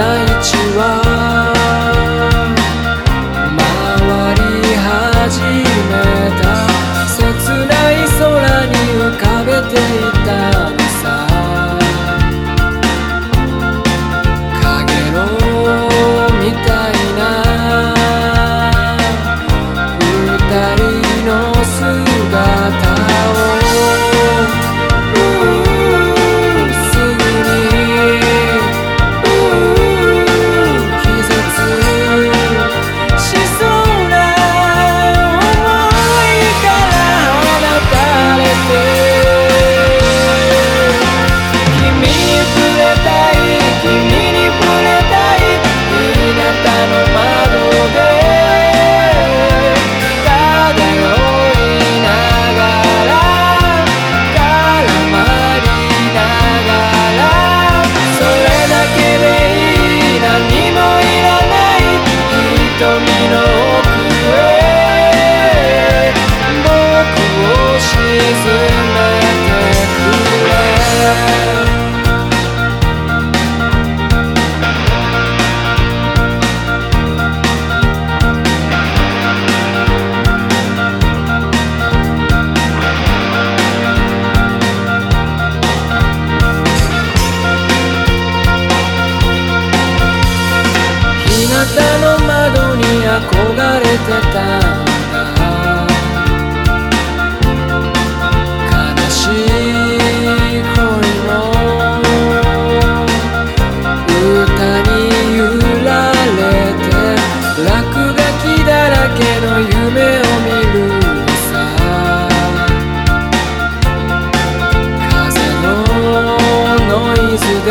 在一起憧れてたんだ悲しい恋の歌に揺られて落書きだらけの夢を見るさ風のノイズで